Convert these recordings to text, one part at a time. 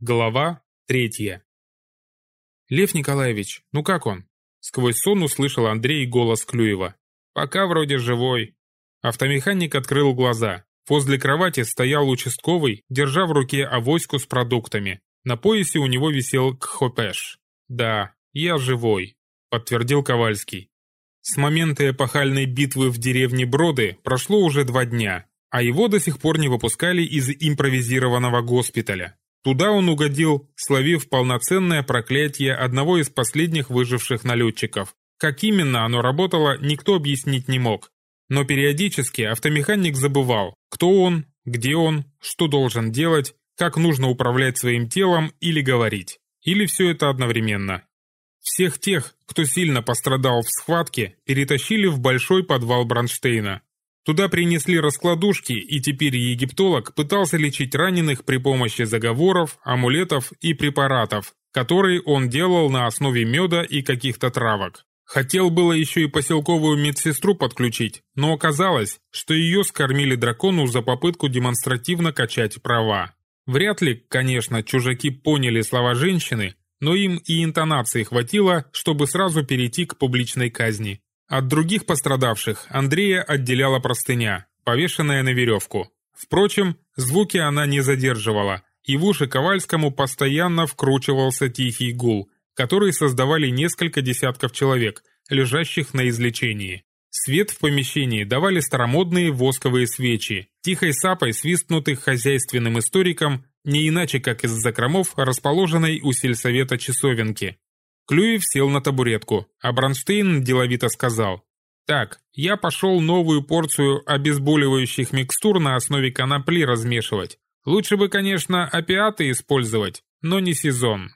Глава третья. «Лев Николаевич, ну как он?» Сквозь сон услышал Андрей голос Клюева. «Пока вроде живой». Автомеханик открыл глаза. Возле кровати стоял участковый, держа в руке авоську с продуктами. На поясе у него висел кхопеш. «Да, я живой», — подтвердил Ковальский. С момента эпохальной битвы в деревне Броды прошло уже два дня, а его до сих пор не выпускали из импровизированного госпиталя. Туда он угодил, словив полноценное проклятие одного из последних выживших налетчиков. Как именно оно работало, никто объяснить не мог. Но периодически автомеханик забывал, кто он, где он, что должен делать, как нужно управлять своим телом или говорить. Или все это одновременно. Всех тех, кто сильно пострадал в схватке, перетащили в большой подвал Бронштейна. Туда принесли раскладушки, и теперь египтолог пытался лечить раненых при помощи заговоров, амулетов и препаратов, которые он делал на основе меда и каких-то травок. Хотел было еще и поселковую медсестру подключить, но оказалось, что ее скормили дракону за попытку демонстративно качать права. Вряд ли, конечно, чужаки поняли слова женщины, но им и интонации хватило, чтобы сразу перейти к публичной казни. От других пострадавших Андрея отделяла простыня, повешенная на веревку. Впрочем, звуки она не задерживала, и в уши Ковальскому постоянно вкручивался тихий гул, который создавали несколько десятков человек, лежащих на излечении. Свет в помещении давали старомодные восковые свечи, тихой сапой свистнутых хозяйственным историком, не иначе как из закромов, расположенной у сельсовета часовенки. Клюев сел на табуретку, а Бронштейн деловито сказал. «Так, я пошел новую порцию обезболивающих микстур на основе конопли размешивать. Лучше бы, конечно, опиаты использовать, но не сезон.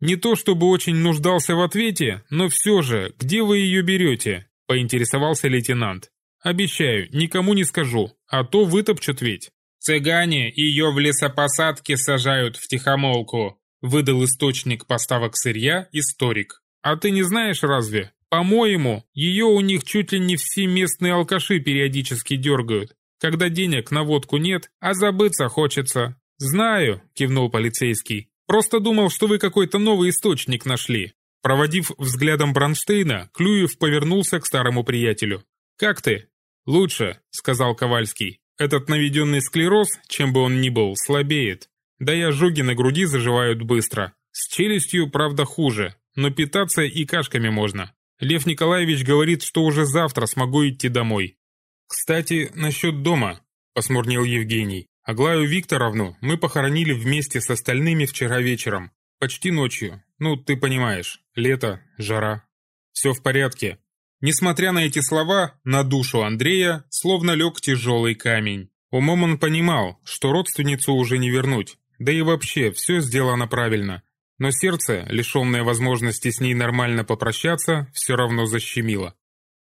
Не то чтобы очень нуждался в ответе, но все же, где вы ее берете?» – поинтересовался лейтенант. «Обещаю, никому не скажу, а то вытопчут ведь». «Цыгане ее в лесопосадке сажают в тихомолку», Выдал источник поставок сырья историк. А ты не знаешь разве? По-моему, ее у них чуть ли не все местные алкаши периодически дергают. Когда денег на водку нет, а забыться хочется. Знаю, кивнул полицейский. Просто думал, что вы какой-то новый источник нашли. Проводив взглядом Бронштейна, Клюев повернулся к старому приятелю. «Как ты?» «Лучше», — сказал Ковальский. «Этот наведенный склероз, чем бы он ни был, слабеет. Да и ожоги на груди заживают быстро. С челюстью, правда, хуже, но питаться и кашками можно. Лев Николаевич говорит, что уже завтра смогу идти домой. «Кстати, насчет дома», – посмурнел Евгений. «Аглаю Викторовну мы похоронили вместе с остальными вчера вечером. Почти ночью. Ну, ты понимаешь, лето, жара. Все в порядке». Несмотря на эти слова, на душу Андрея словно лег тяжелый камень. Умом он понимал, что родственницу уже не вернуть, да и вообще, все сделано правильно. Но сердце, лишенное возможности с ней нормально попрощаться, все равно защемило.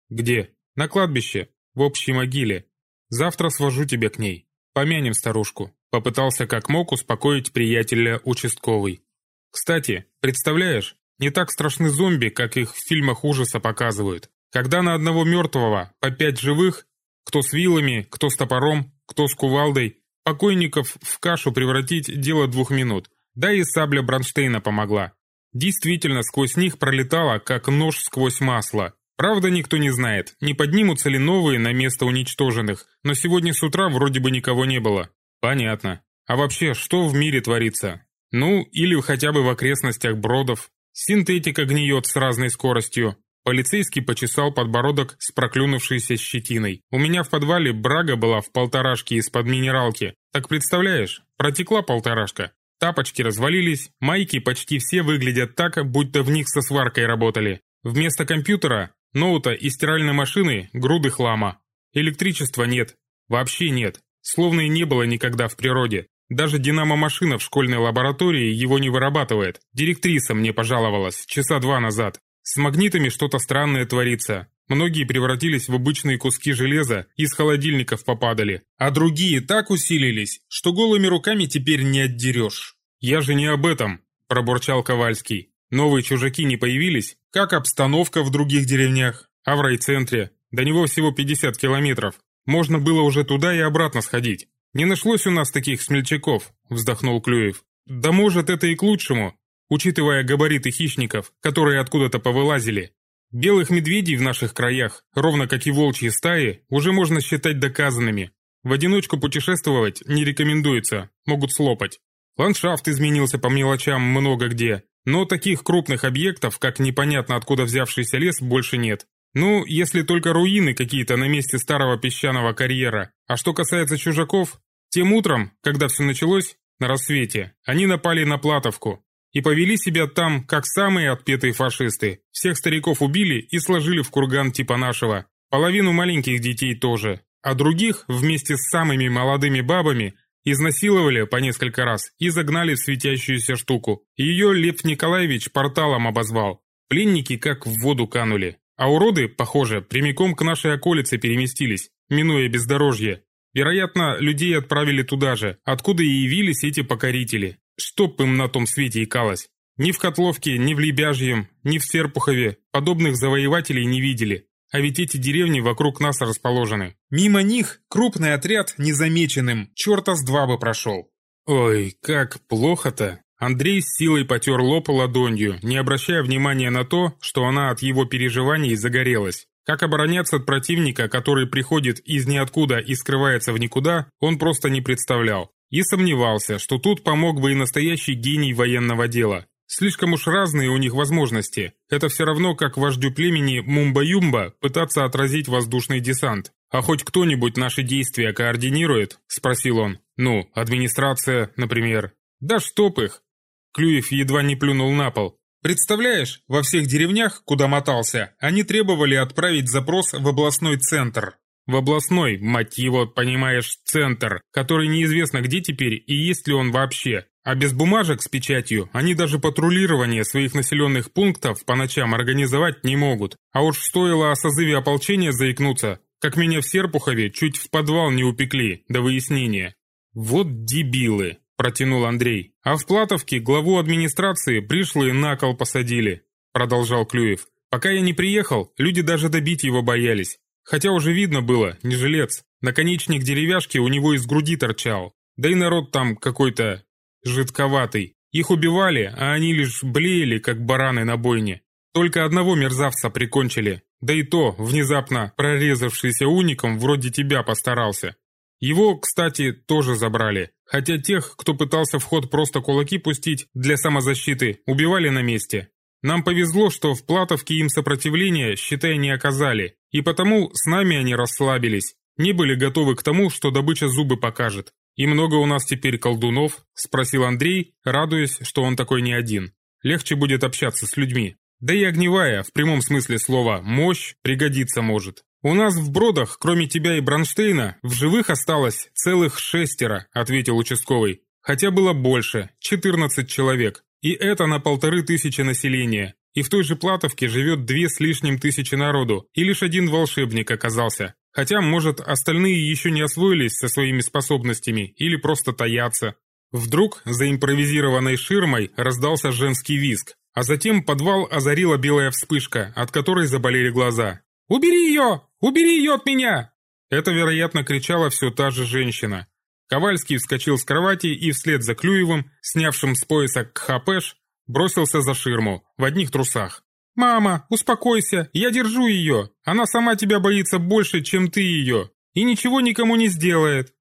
«Где?» «На кладбище, в общей могиле. Завтра свожу тебя к ней. Помянем старушку», — попытался как мог успокоить приятеля участковый. «Кстати, представляешь, не так страшны зомби, как их в фильмах ужаса показывают. Когда на одного мертвого по пять живых, кто с вилами, кто с топором, кто с кувалдой, Покойников в кашу превратить – дело двух минут. Да и сабля Бронштейна помогла. Действительно, сквозь них пролетала, как нож сквозь масло. Правда, никто не знает, не поднимутся ли новые на место уничтоженных, но сегодня с утра вроде бы никого не было. Понятно. А вообще, что в мире творится? Ну, или хотя бы в окрестностях бродов. Синтетика гниет с разной скоростью. Полицейский почесал подбородок с проклюнувшейся щетиной. У меня в подвале брага была в полторашке из-под минералки. Так представляешь, протекла полторашка. Тапочки развалились, майки почти все выглядят так, будто в них со сваркой работали. Вместо компьютера, ноута и стиральной машины груды хлама. Электричества нет. Вообще нет. Словно и не было никогда в природе. Даже динамо-машина в школьной лаборатории его не вырабатывает. Директриса мне пожаловалась часа два назад. С магнитами что-то странное творится. Многие превратились в обычные куски железа из холодильников попадали, а другие так усилились, что голыми руками теперь не отдерешь. «Я же не об этом», – пробурчал Ковальский. «Новые чужаки не появились? Как обстановка в других деревнях? А в райцентре? До него всего 50 километров. Можно было уже туда и обратно сходить. Не нашлось у нас таких смельчаков», – вздохнул Клюев. Да может, это и к лучшему, учитывая габариты хищников, которые откуда-то повылазили. Белых медведей в наших краях, ровно как и волчьи стаи, уже можно считать доказанными. В одиночку путешествовать не рекомендуется, могут слопать. Ландшафт изменился по мелочам много где, но таких крупных объектов, как непонятно откуда взявшийся лес, больше нет. Ну, если только руины какие-то на месте старого песчаного карьера. А что касается чужаков, тем утром, когда все началось, на рассвете, они напали на Платовку и повели себя там, как самые отпетые фашисты. Всех стариков убили и сложили в курган типа нашего. Половину маленьких детей тоже. А других, вместе с самыми молодыми бабами, Изнасиловали по несколько раз и загнали в светящуюся штуку. Ее Лев Николаевич порталом обозвал. Пленники как в воду канули. А уроды, похоже, прямиком к нашей околице переместились, минуя бездорожье. Вероятно, людей отправили туда же, откуда и явились эти покорители. Чтоб им на том свете икалось. Ни в Котловке, ни в Лебяжьем, ни в Серпухове подобных завоевателей не видели. А ведь эти деревни вокруг нас расположены. Мимо них крупный отряд незамеченным, черта с два бы прошел. Ой, как плохо-то. Андрей с силой потер лоб ладонью, не обращая внимания на то, что она от его переживаний загорелась. Как обороняться от противника, который приходит из ниоткуда и скрывается в никуда, он просто не представлял. И сомневался, что тут помог бы и настоящий гений военного дела. Слишком уж разные у них возможности. Это все равно, как вождю племени Мумба-Юмба пытаться отразить воздушный десант. «А хоть кто-нибудь наши действия координирует?» – спросил он. «Ну, администрация, например». «Да чтоб их!» Клюев едва не плюнул на пол. «Представляешь, во всех деревнях, куда мотался, они требовали отправить запрос в областной центр. В областной, мать его, понимаешь, центр, который неизвестно где теперь и есть ли он вообще. А без бумажек с печатью они даже патрулирование своих населенных пунктов по ночам организовать не могут. А уж стоило о созыве ополчения заикнуться, как меня в Серпухове чуть в подвал не упекли до выяснения. «Вот дебилы», – протянул Андрей. «А в Платовке главу администрации пришлые на кол посадили», – продолжал Клюев. «Пока я не приехал, люди даже добить его боялись. Хотя уже видно было, не жилец. Наконечник деревяшки у него из груди торчал. Да и народ там какой-то жидковатый. Их убивали, а они лишь блеяли, как бараны на бойне. Только одного мерзавца прикончили, да и то, внезапно прорезавшийся уником, вроде тебя постарался. Его, кстати, тоже забрали, хотя тех, кто пытался в ход просто кулаки пустить для самозащиты, убивали на месте. Нам повезло, что в Платовке им сопротивления, считай, не оказали, и потому с нами они расслабились, не были готовы к тому, что добыча зубы покажет. «И много у нас теперь колдунов?» – спросил Андрей, радуясь, что он такой не один. «Легче будет общаться с людьми. Да и огневая, в прямом смысле слова, мощь пригодится может. У нас в Бродах, кроме тебя и Бронштейна, в живых осталось целых шестеро», – ответил участковый. «Хотя было больше, 14 человек. И это на полторы тысячи населения. И в той же Платовке живет две с лишним тысячи народу, и лишь один волшебник оказался. Хотя, может, остальные еще не освоились со своими способностями или просто таятся. Вдруг за импровизированной ширмой раздался женский визг, а затем подвал озарила белая вспышка, от которой заболели глаза. «Убери ее! Убери ее от меня!» Это, вероятно, кричала все та же женщина. Ковальский вскочил с кровати и вслед за Клюевым, снявшим с пояса кхапеш, бросился за ширму, в одних трусах. «Мама, успокойся, я держу ее. Она сама тебя боится больше, чем ты ее. И ничего никому не сделает».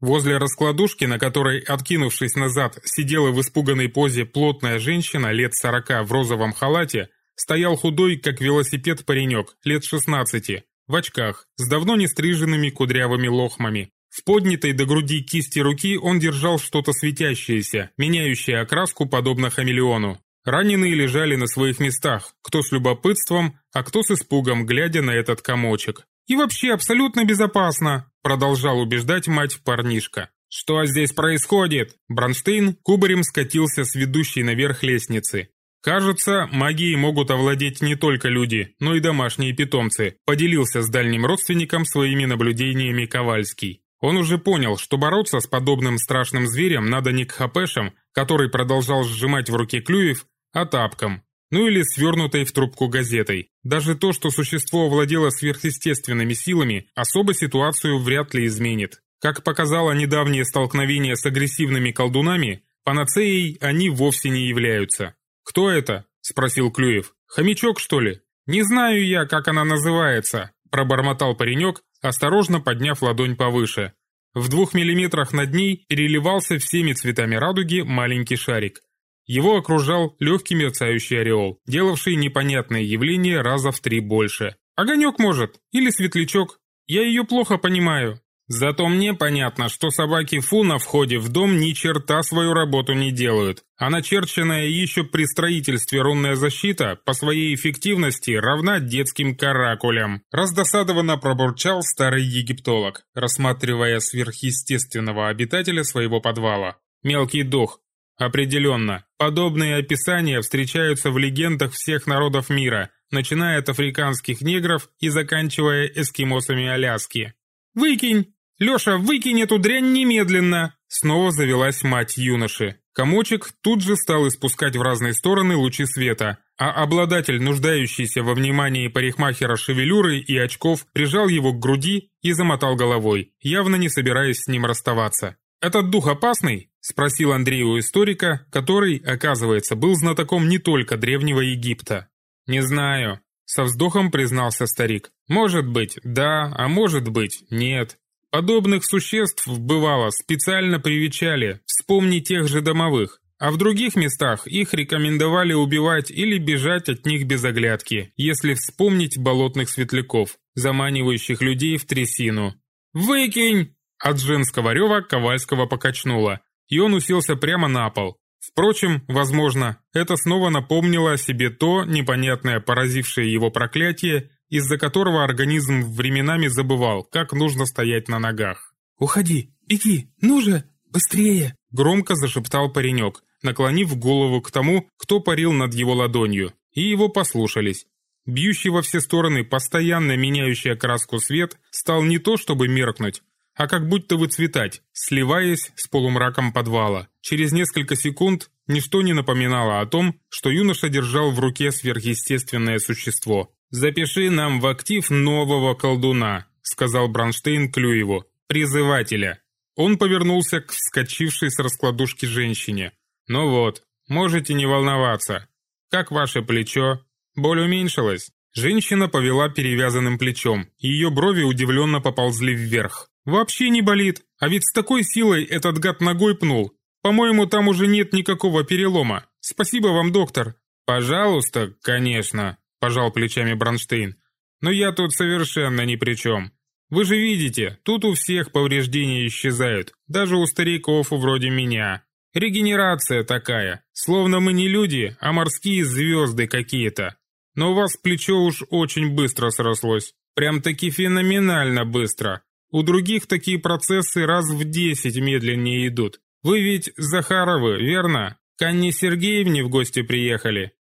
Возле раскладушки, на которой, откинувшись назад, сидела в испуганной позе плотная женщина лет сорока в розовом халате, стоял худой, как велосипед паренек, лет шестнадцати, в очках, с давно не стриженными кудрявыми лохмами. В поднятой до груди кисти руки он держал что-то светящееся, меняющее окраску подобно хамелеону. Раненые лежали на своих местах, кто с любопытством, а кто с испугом, глядя на этот комочек. «И вообще абсолютно безопасно», – продолжал убеждать мать парнишка. «Что здесь происходит?» Бронштейн кубарем скатился с ведущей наверх лестницы. «Кажется, магией могут овладеть не только люди, но и домашние питомцы», поделился с дальним родственником своими наблюдениями Ковальский. Он уже понял, что бороться с подобным страшным зверем надо не к хапешам, который продолжал сжимать в руке Клюев, а тапком, ну или свернутой в трубку газетой. Даже то, что существо овладело сверхъестественными силами, особо ситуацию вряд ли изменит. Как показало недавнее столкновение с агрессивными колдунами, Панацеей они вовсе не являются. «Кто это?» – спросил Клюев. «Хомячок, что ли?» «Не знаю я, как она называется», – пробормотал паренек, осторожно подняв ладонь повыше. В двух миллиметрах над ней переливался всеми цветами радуги маленький шарик. Его окружал легкий мерцающий ореол, делавший непонятное явление раза в три больше. «Огонек, может? Или светлячок? Я ее плохо понимаю». Зато мне понятно, что собаки Фу на входе в дом ни черта свою работу не делают, а начерченная еще при строительстве рунная защита по своей эффективности равна детским каракулям. Раздосадованно пробурчал старый египтолог, рассматривая сверхъестественного обитателя своего подвала. Мелкий дух. Определенно, подобные описания встречаются в легендах всех народов мира, начиная от африканских негров и заканчивая эскимосами Аляски. «Выкинь! Леша, выкинь эту дрянь немедленно!» Снова завелась мать юноши. Комочек тут же стал испускать в разные стороны лучи света, а обладатель, нуждающийся во внимании парикмахера шевелюры и очков, прижал его к груди и замотал головой, явно не собираясь с ним расставаться. «Этот дух опасный?» – спросил Андрей у историка, который, оказывается, был знатоком не только Древнего Египта. «Не знаю», со вздохом признался старик. «Может быть, да, а может быть, нет. Подобных существ, бывало, специально привечали, вспомни тех же домовых. А в других местах их рекомендовали убивать или бежать от них без оглядки, если вспомнить болотных светляков, заманивающих людей в трясину. «Выкинь!» От женского рева Ковальского покачнуло, и он уселся прямо на пол, Впрочем, возможно, это снова напомнило о себе то непонятное поразившее его проклятие, из-за которого организм временами забывал, как нужно стоять на ногах. «Уходи, беги, ну же, быстрее!» Громко зашептал паренек, наклонив голову к тому, кто парил над его ладонью, и его послушались. Бьющий во все стороны, постоянно меняющий окраску свет, стал не то чтобы меркнуть, а как будто выцветать, сливаясь с полумраком подвала. Через несколько секунд ничто не напоминало о том, что юноша держал в руке сверхъестественное существо. «Запиши нам в актив нового колдуна», — сказал Бронштейн Клюеву, «призывателя». Он повернулся к вскочившей с раскладушки женщине. «Ну вот, можете не волноваться. Как ваше плечо? Боль уменьшилась?» Женщина повела перевязанным плечом, ее брови удивленно поползли вверх. «Вообще не болит, а ведь с такой силой этот гад ногой пнул. По-моему, там уже нет никакого перелома. Спасибо вам, доктор». «Пожалуйста, конечно», – пожал плечами Бронштейн. «Но я тут совершенно ни при чем. Вы же видите, тут у всех повреждения исчезают, даже у стариков вроде меня. Регенерация такая, словно мы не люди, а морские звезды какие-то. Но у вас плечо уж очень быстро срослось. Прям-таки феноменально быстро. У других такие процессы раз в десять медленнее идут. Вы ведь Захаровы, верно? К Анне Сергеевне в гости приехали?»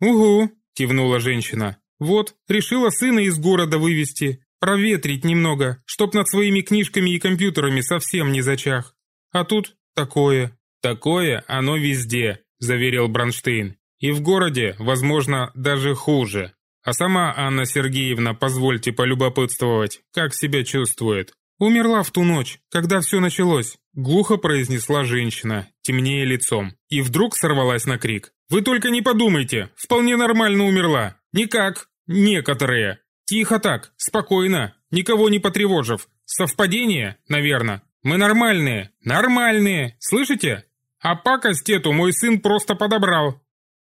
«Угу», – кивнула женщина. «Вот, решила сына из города вывести, проветрить немного, чтоб над своими книжками и компьютерами совсем не зачах. А тут такое». «Такое оно везде», – заверил Бронштейн. «И в городе, возможно, даже хуже. А сама Анна Сергеевна, позвольте полюбопытствовать, как себя чувствует?» «Умерла в ту ночь, когда все началось», — глухо произнесла женщина, темнее лицом, и вдруг сорвалась на крик. «Вы только не подумайте, вполне нормально умерла. Никак, некоторые. Тихо так, спокойно, никого не потревожив. Совпадение, наверное. Мы нормальные, нормальные, слышите? А пакость эту мой сын просто подобрал.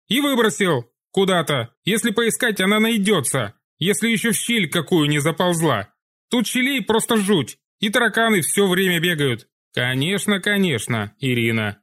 И выбросил куда-то. Если поискать, она найдется, если еще в щель какую не заползла. Тут щелей просто жуть. И тараканы все время бегают. Конечно, конечно, Ирина.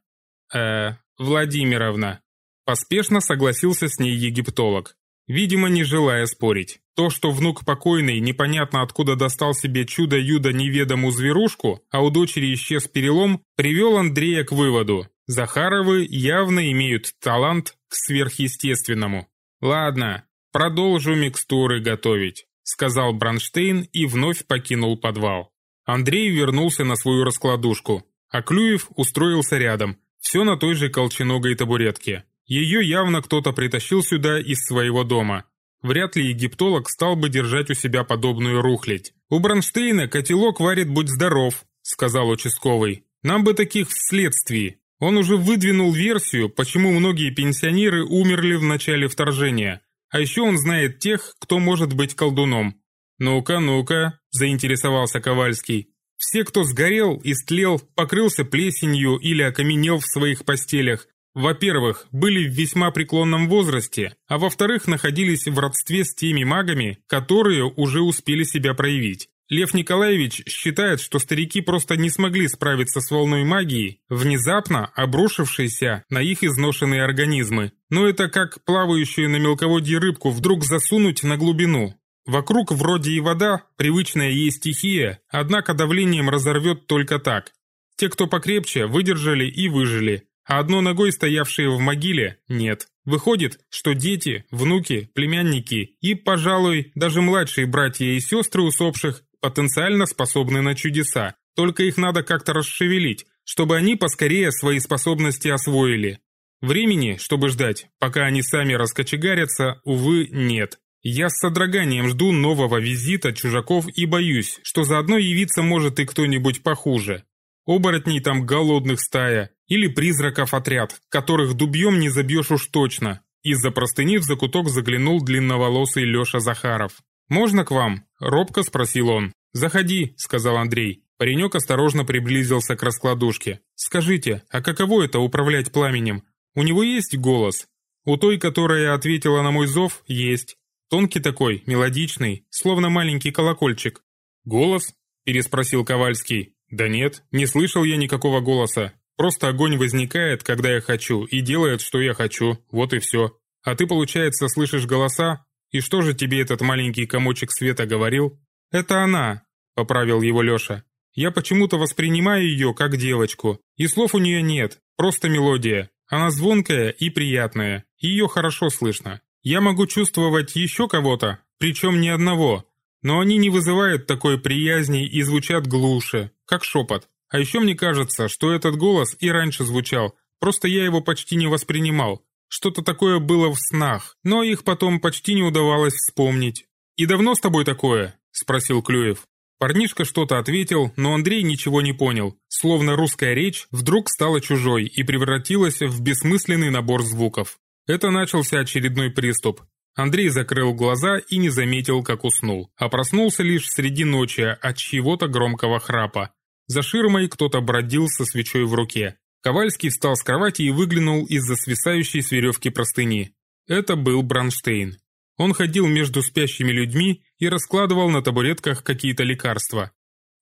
Э, Владимировна. Поспешно согласился с ней египтолог, видимо, не желая спорить. То, что внук покойный непонятно откуда достал себе чудо-юдо неведомую зверушку, а у дочери исчез перелом, привел Андрея к выводу. Захаровы явно имеют талант к сверхъестественному. Ладно, продолжу микстуры готовить, сказал Бронштейн и вновь покинул подвал. Андрей вернулся на свою раскладушку, а Клюев устроился рядом, все на той же колченогой табуретке. Ее явно кто-то притащил сюда из своего дома. Вряд ли египтолог стал бы держать у себя подобную рухлядь. «У Бронштейна котелок варит «Будь здоров», — сказал участковый. «Нам бы таких вследствии. Он уже выдвинул версию, почему многие пенсионеры умерли в начале вторжения. А еще он знает тех, кто может быть колдуном. «Ну-ка, ну-ка», – заинтересовался Ковальский. «Все, кто сгорел, истлел, покрылся плесенью или окаменел в своих постелях, во-первых, были в весьма преклонном возрасте, а во-вторых, находились в родстве с теми магами, которые уже успели себя проявить. Лев Николаевич считает, что старики просто не смогли справиться с волной магии, внезапно обрушившейся на их изношенные организмы. Но это как плавающую на мелководье рыбку вдруг засунуть на глубину. Вокруг вроде и вода, привычная ей стихия, однако давлением разорвет только так. Те, кто покрепче, выдержали и выжили, а одной ногой стоявшие в могиле нет. Выходит, что дети, внуки, племянники и, пожалуй, даже младшие братья и сестры усопших потенциально способны на чудеса, только их надо как-то расшевелить, чтобы они поскорее свои способности освоили. Времени, чтобы ждать, пока они сами раскочегарятся, увы, нет. Я с содроганием жду нового визита чужаков и боюсь, что заодно явиться может и кто-нибудь похуже. Оборотней там голодных стая, или призраков отряд, которых дубьем не забьешь уж точно. Из-за простыни в закуток заглянул длинноволосый Леша Захаров. «Можно к вам?» – робко спросил он. «Заходи», – сказал Андрей. Паренек осторожно приблизился к раскладушке. «Скажите, а каково это управлять пламенем? У него есть голос?» «У той, которая ответила на мой зов, есть. Тонкий такой, мелодичный, словно маленький колокольчик». «Голос?» – переспросил Ковальский. «Да нет, не слышал я никакого голоса. Просто огонь возникает, когда я хочу, и делает, что я хочу, вот и все. А ты, получается, слышишь голоса? И что же тебе этот маленький комочек света говорил? Это она, поправил его Леша. Я почему-то воспринимаю ее как девочку, и слов у нее нет, просто мелодия. Она звонкая и приятная, ее хорошо слышно. Я могу чувствовать еще кого-то, причем ни одного, но они не вызывают такой приязни и звучат глуше, как шепот. А еще мне кажется, что этот голос и раньше звучал, просто я его почти не воспринимал. Что-то такое было в снах, но их потом почти не удавалось вспомнить. «И давно с тобой такое?» – спросил Клюев. Парнишка что-то ответил, но Андрей ничего не понял, словно русская речь вдруг стала чужой и превратилась в бессмысленный набор звуков. Это начался очередной приступ. Андрей закрыл глаза и не заметил, как уснул, а проснулся лишь среди ночи от чьего-то громкого храпа. За ширмой кто-то бродил со свечой в руке. Ковальский встал с кровати и выглянул из-за свисающей с веревки простыни. Это был Бранштейн. Он ходил между спящими людьми и раскладывал на табуретках какие-то лекарства.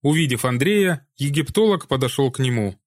Увидев Андрея, египтолог подошел к нему.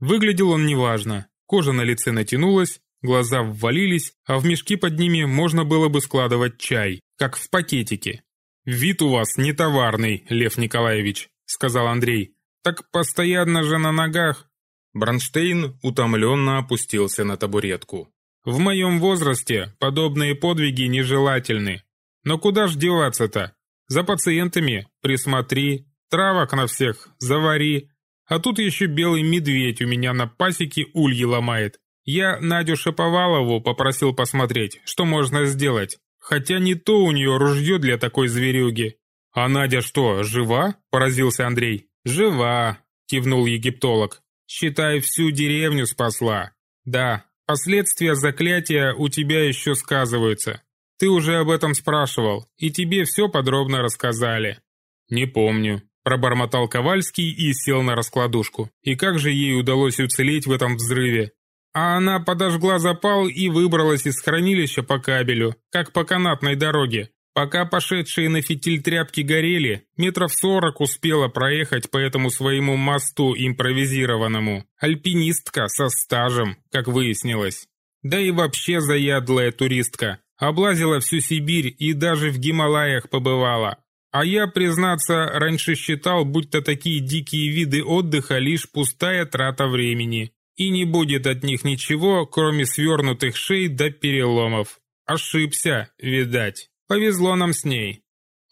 Выглядел он неважно. Кожа на лице натянулась, глаза ввалились, а в мешки под ними можно было бы складывать чай, как в пакетике. «Вид у вас не товарный, Лев Николаевич», — сказал Андрей. «Так постоянно же на ногах». Бронштейн утомленно опустился на табуретку. «В моем возрасте подобные подвиги нежелательны. Но куда ж деваться-то? За пациентами присмотри, травок на всех завари. А тут еще белый медведь у меня на пасеке ульи ломает. Я Надю Шаповалову попросил посмотреть, что можно сделать. Хотя не то у нее ружье для такой зверюги. А Надя что, жива?» – поразился Андрей. «Жива», — кивнул египтолог. «Считай, всю деревню спасла. Да, последствия заклятия у тебя еще сказываются. Ты уже об этом спрашивал, и тебе все подробно рассказали». «Не помню», — пробормотал Ковальский и сел на раскладушку. «И как же ей удалось уцелеть в этом взрыве?» А она подожгла запал и выбралась из хранилища по кабелю, как по канатной дороге. Пока пошедшие на фитиль тряпки горели, метров сорок успела проехать по этому своему мосту импровизированному. Альпинистка со стажем, как выяснилось. Да и вообще заядлая туристка. Облазила всю Сибирь и даже в Гималаях побывала. А я, признаться, раньше считал, будто такие дикие виды отдыха лишь пустая трата времени. И не будет от них ничего, кроме свернутых шей до переломов. Ошибся, видать. Повезло нам с ней».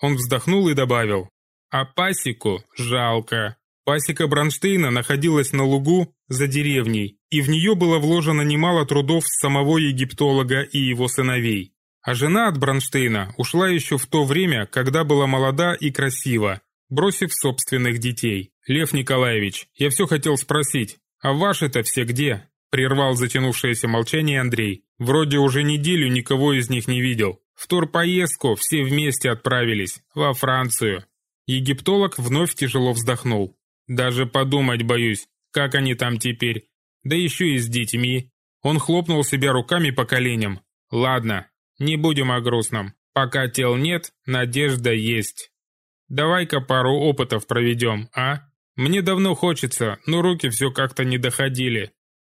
Он вздохнул и добавил. «А пасеку жалко». Пасека Бронштейна находилась на лугу за деревней, и в нее было вложено немало трудов самого египтолога и его сыновей. А жена от Бронштейна ушла еще в то время, когда была молода и красива, бросив собственных детей. «Лев Николаевич, я все хотел спросить, а ваши-то все где? прервал затянувшееся молчание Андрей. «Вроде уже неделю никого из них не видел. В турпоездку все вместе отправились, во Францию». Египтолог вновь тяжело вздохнул. «Даже подумать боюсь, как они там теперь. Да еще и с детьми». Он хлопнул себя руками по коленям. «Ладно, не будем о грустном. Пока тел нет, надежда есть. Давай-ка пару опытов проведем, а? Мне давно хочется, но руки все как-то не доходили.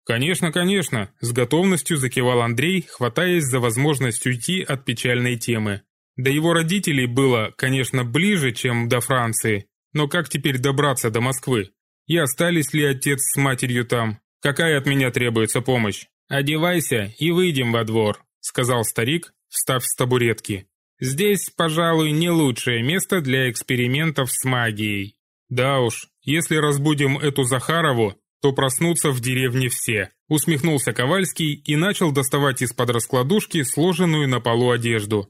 «Конечно, конечно», – с готовностью закивал Андрей, хватаясь за возможность уйти от печальной темы. До его родителей было, конечно, ближе, чем до Франции, но как теперь добраться до Москвы? И остались ли отец с матерью там? Какая от меня требуется помощь? «Одевайся и выйдем во двор», – сказал старик, встав с табуретки. «Здесь, пожалуй, не лучшее место для экспериментов с магией». «Да уж, если разбудим эту Захарову, то проснутся в деревне все», усмехнулся Ковальский и начал доставать из-под раскладушки сложенную на полу одежду.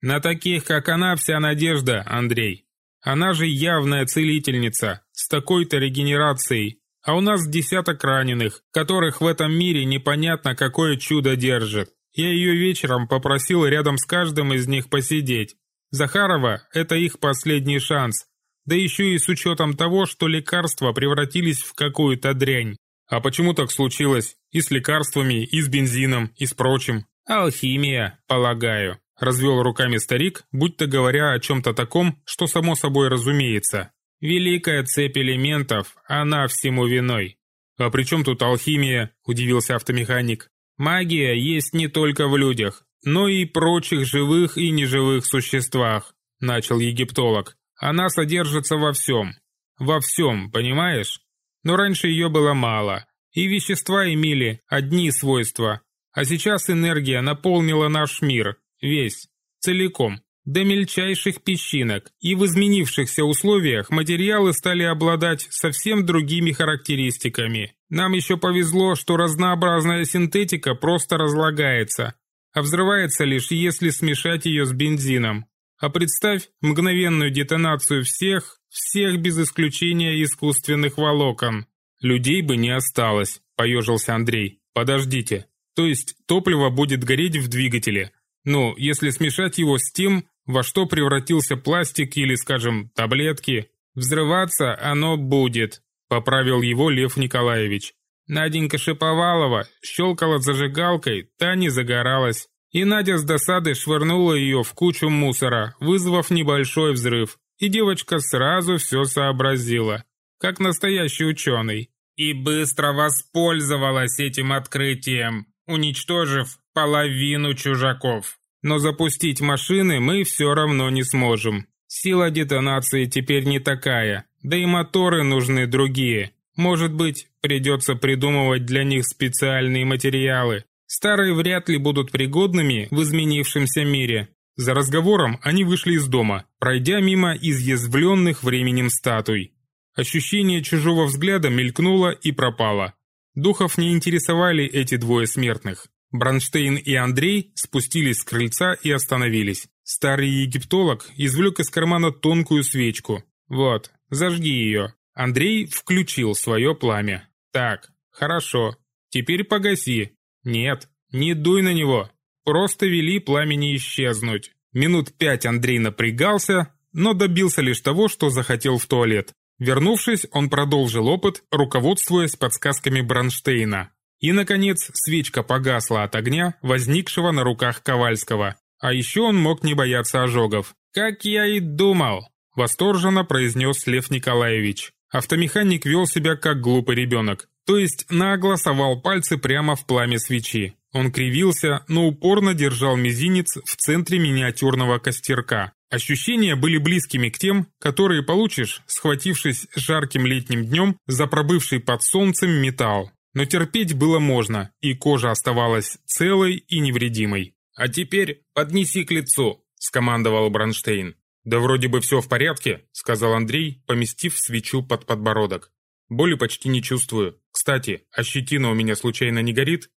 «На таких, как она, вся надежда, Андрей. Она же явная целительница, с такой-то регенерацией, а у нас десяток раненых, которых в этом мире непонятно какое чудо держит. Я ее вечером попросил рядом с каждым из них посидеть. Захарова – это их последний шанс. Да еще и с учетом того, что лекарства превратились в какую-то дрянь. А почему так случилось? И с лекарствами, и с бензином, и с прочим. Алхимия, полагаю. Развел руками старик, будто говоря о чем-то таком, что само собой разумеется. Великая цепь элементов, она всему виной. А при чем тут алхимия? Удивился автомеханик. Магия есть не только в людях, но и прочих живых и неживых существах, начал египтолог. Она содержится во всем. Во всем, понимаешь? Но раньше ее было мало, и вещества имели одни свойства, а сейчас энергия наполнила наш мир, весь, целиком до мельчайших песчинок, и в изменившихся условиях материалы стали обладать совсем другими характеристиками. Нам еще повезло, что разнообразная синтетика просто разлагается, а взрывается лишь если смешать ее с бензином. А представь мгновенную детонацию всех, всех без исключения искусственных волокон. Людей бы не осталось, поежился Андрей. Подождите. То есть топливо будет гореть в двигателе. Ну, если смешать его с тем, во что превратился пластик или, скажем, таблетки. Взрываться оно будет, поправил его Лев Николаевич. Наденька Шиповалова щелкала зажигалкой, та не загоралась. И Надя с досадой швырнула ее в кучу мусора, вызвав небольшой взрыв. И девочка сразу все сообразила, как настоящий ученый. И быстро воспользовалась этим открытием, уничтожив половину чужаков. Но запустить машины мы все равно не сможем. Сила детонации теперь не такая, да и моторы нужны другие. Может быть, придется придумывать для них специальные материалы. Старые вряд ли будут пригодными в изменившемся мире. За разговором они вышли из дома, пройдя мимо изъязвленных временем статуй. Ощущение чужого взгляда мелькнуло и пропало. Духов не интересовали эти двое смертных. Бронштейн и Андрей спустились с крыльца и остановились. Старый египтолог извлек из кармана тонкую свечку. «Вот, зажги ее». Андрей включил свое пламя. «Так, хорошо. Теперь погаси». «Нет, не дуй на него. Просто вели пламени исчезнуть». Минут пять Андрей напрягался, но добился лишь того, что захотел в туалет. Вернувшись, он продолжил опыт, руководствуясь подсказками Бронштейна. И, наконец, свечка погасла от огня, возникшего на руках Ковальского. А еще он мог не бояться ожогов. «Как я и думал!» – восторженно произнес Лев Николаевич. Автомеханик вел себя как глупый ребенок, то есть нагло совал пальцы прямо в пламя свечи. Он кривился, но упорно держал мизинец в центре миниатюрного костерка. Ощущения были близкими к тем, которые получишь, схватившись жарким летним днем за пробывший под солнцем металл но терпеть было можно, и кожа оставалась целой и невредимой. «А теперь поднеси к лицу», – скомандовал Бронштейн. «Да вроде бы все в порядке», – сказал Андрей, поместив свечу под подбородок. «Боли почти не чувствую. Кстати, а щетина у меня случайно не горит?»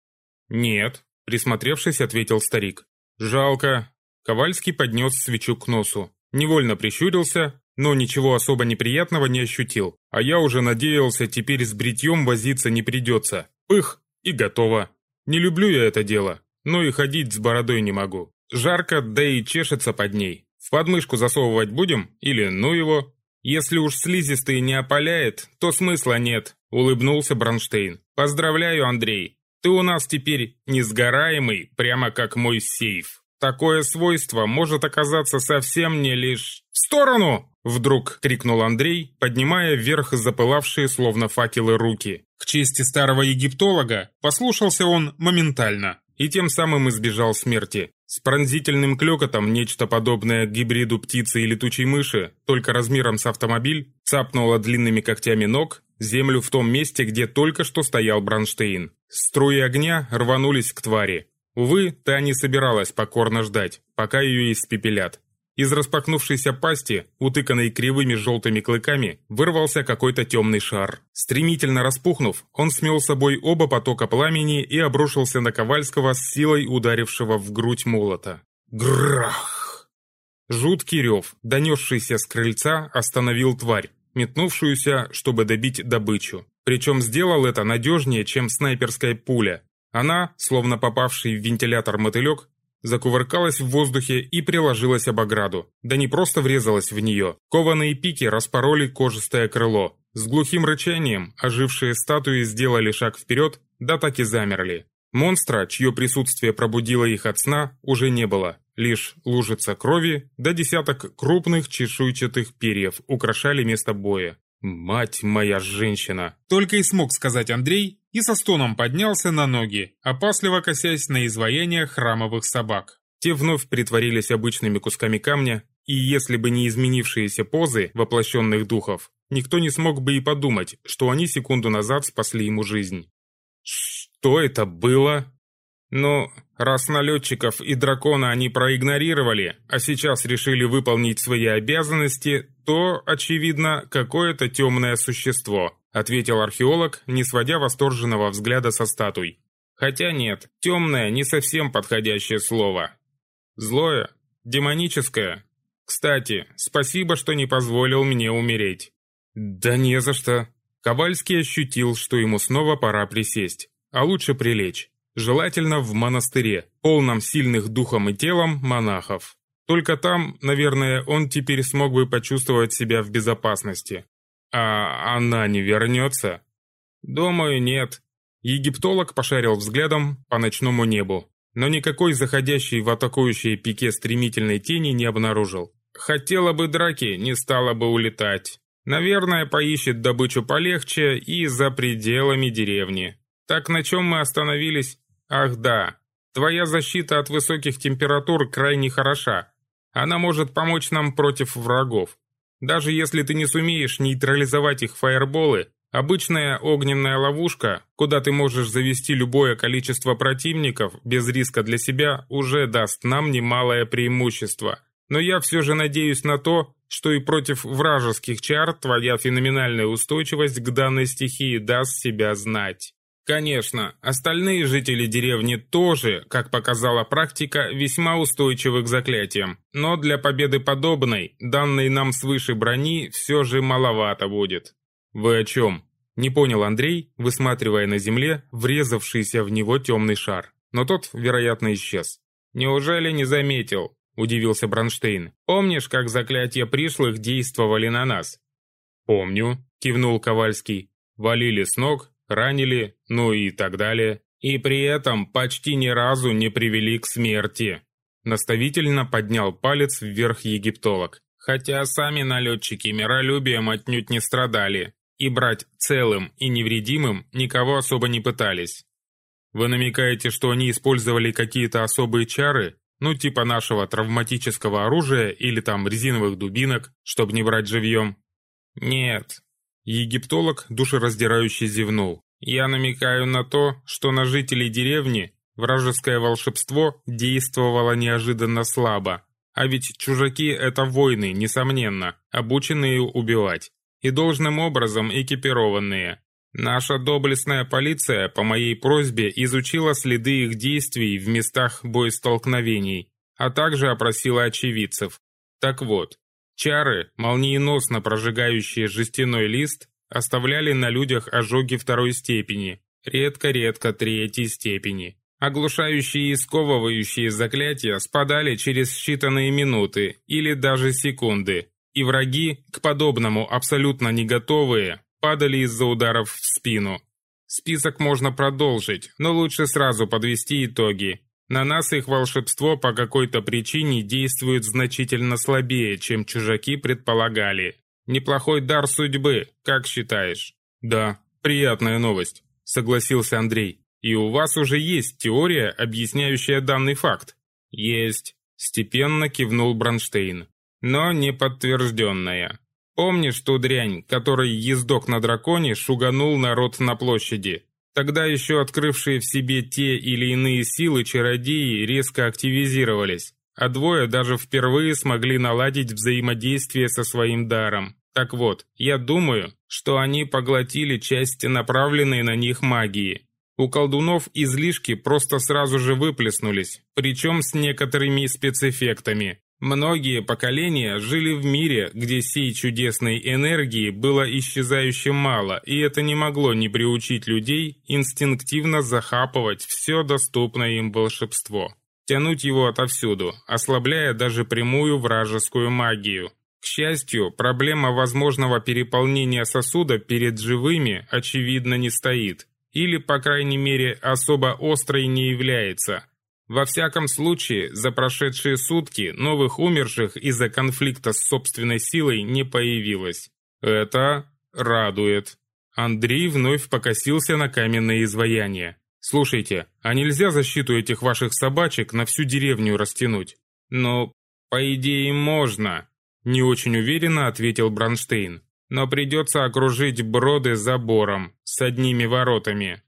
«Нет», – присмотревшись, ответил старик. «Жалко». Ковальский поднес свечу к носу. Невольно прищурился, но ничего особо неприятного не ощутил. А я уже надеялся, теперь с бритьем возиться не придется. Пых! и готово. Не люблю я это дело, но и ходить с бородой не могу. Жарко, да и чешется под ней. В подмышку засовывать будем или ну его? Если уж слизистый не опаляет, то смысла нет, улыбнулся Бронштейн. Поздравляю, Андрей. Ты у нас теперь несгораемый, прямо как мой сейф. Такое свойство может оказаться совсем не лишь... «В сторону!» — вдруг крикнул Андрей, поднимая вверх запылавшие словно факелы руки. К чести старого египтолога послушался он моментально и тем самым избежал смерти. С пронзительным клёкотом нечто подобное гибриду птицы и летучей мыши, только размером с автомобиль, цапнуло длинными когтями ног землю в том месте, где только что стоял Бронштейн. Струи огня рванулись к твари. Увы, та не собиралась покорно ждать, пока ее испепелят. Из распахнувшейся пасти, утыканной кривыми желтыми клыками, вырвался какой-то темный шар. Стремительно распухнув, он смел собой оба потока пламени и обрушился на Ковальского с силой ударившего в грудь молота. Грах! Жуткий рев, донесшийся с крыльца, остановил тварь, метнувшуюся, чтобы добить добычу. Причем сделал это надежнее, чем снайперская пуля, она, словно попавший в вентилятор мотылек, закувыркалась в воздухе и приложилась об ограду. Да не просто врезалась в нее. Кованые пики распороли кожистое крыло. С глухим рычанием ожившие статуи сделали шаг вперед, да так и замерли. Монстра, чье присутствие пробудило их от сна, уже не было. Лишь лужица крови да десяток крупных чешуйчатых перьев украшали место боя. «Мать моя женщина!» Только и смог сказать Андрей и со стоном поднялся на ноги, опасливо косясь на изваяние храмовых собак. Те вновь притворились обычными кусками камня, и если бы не изменившиеся позы воплощенных духов, никто не смог бы и подумать, что они секунду назад спасли ему жизнь. «Что это было?» «Ну, раз налетчиков и дракона они проигнорировали, а сейчас решили выполнить свои обязанности, то, очевидно, какое-то темное существо», ответил археолог, не сводя восторженного взгляда со статуй. «Хотя нет, темное не совсем подходящее слово. Злое, демоническое. Кстати, спасибо, что не позволил мне умереть». «Да не за что». Ковальский ощутил, что ему снова пора присесть, а лучше прилечь. Желательно в монастыре, полном сильных духом и телом монахов. Только там, наверное, он теперь смог бы почувствовать себя в безопасности. А она не вернется? Думаю, нет. Египтолог пошарил взглядом по ночному небу, но никакой заходящей в атакующее пике стремительной тени не обнаружил. Хотела бы драки, не стала бы улетать. Наверное, поищет добычу полегче и за пределами деревни. Так на чем мы остановились? Ах да, твоя защита от высоких температур крайне хороша. Она может помочь нам против врагов. Даже если ты не сумеешь нейтрализовать их фаерболы, обычная огненная ловушка, куда ты можешь завести любое количество противников без риска для себя, уже даст нам немалое преимущество. Но я все же надеюсь на то, что и против вражеских чар твоя феноменальная устойчивость к данной стихии даст себя знать. Конечно, остальные жители деревни тоже, как показала практика, весьма устойчивы к заклятиям. Но для победы подобной, данной нам свыше брони, все же маловато будет. Вы о чем? Не понял Андрей, высматривая на земле врезавшийся в него темный шар. Но тот, вероятно, исчез. «Неужели не заметил?» – удивился Бронштейн. «Помнишь, как заклятия пришлых действовали на нас?» «Помню», – кивнул Ковальский. «Валили с ног, ранили, ну и так далее, и при этом почти ни разу не привели к смерти. Наставительно поднял палец вверх египтолог. Хотя сами налетчики миролюбием отнюдь не страдали, и брать целым и невредимым никого особо не пытались. Вы намекаете, что они использовали какие-то особые чары, ну типа нашего травматического оружия или там резиновых дубинок, чтобы не брать живьем? Нет, Египтолог душераздирающе зевнул. «Я намекаю на то, что на жителей деревни вражеское волшебство действовало неожиданно слабо. А ведь чужаки — это воины, несомненно, обученные убивать. И должным образом экипированные. Наша доблестная полиция по моей просьбе изучила следы их действий в местах боестолкновений, а также опросила очевидцев. Так вот, Чары, молниеносно прожигающие жестяной лист, оставляли на людях ожоги второй степени, редко-редко третьей степени. Оглушающие и сковывающие заклятия спадали через считанные минуты или даже секунды, и враги, к подобному абсолютно не готовые, падали из-за ударов в спину. Список можно продолжить, но лучше сразу подвести итоги. На нас их волшебство по какой-то причине действует значительно слабее, чем чужаки предполагали. Неплохой дар судьбы, как считаешь? Да, приятная новость, согласился Андрей. И у вас уже есть теория, объясняющая данный факт? Есть, степенно кивнул Бронштейн. Но не подтвержденная. Помнишь ту дрянь, которой ездок на драконе шуганул народ на площади? Тогда еще открывшие в себе те или иные силы чародеи резко активизировались, а двое даже впервые смогли наладить взаимодействие со своим даром. Так вот, я думаю, что они поглотили часть направленной на них магии. У колдунов излишки просто сразу же выплеснулись, причем с некоторыми спецэффектами. Многие поколения жили в мире, где сей чудесной энергии было исчезающе мало, и это не могло не приучить людей инстинктивно захапывать все доступное им волшебство. Тянуть его отовсюду, ослабляя даже прямую вражескую магию. К счастью, проблема возможного переполнения сосуда перед живыми, очевидно, не стоит. Или, по крайней мере, особо острой не является. Во всяком случае, за прошедшие сутки новых умерших из-за конфликта с собственной силой не появилось. Это радует. Андрей вновь покосился на каменное изваяние. «Слушайте, а нельзя защиту этих ваших собачек на всю деревню растянуть?» «Ну, по идее, можно», – не очень уверенно ответил Бронштейн. «Но придется окружить броды забором, с одними воротами.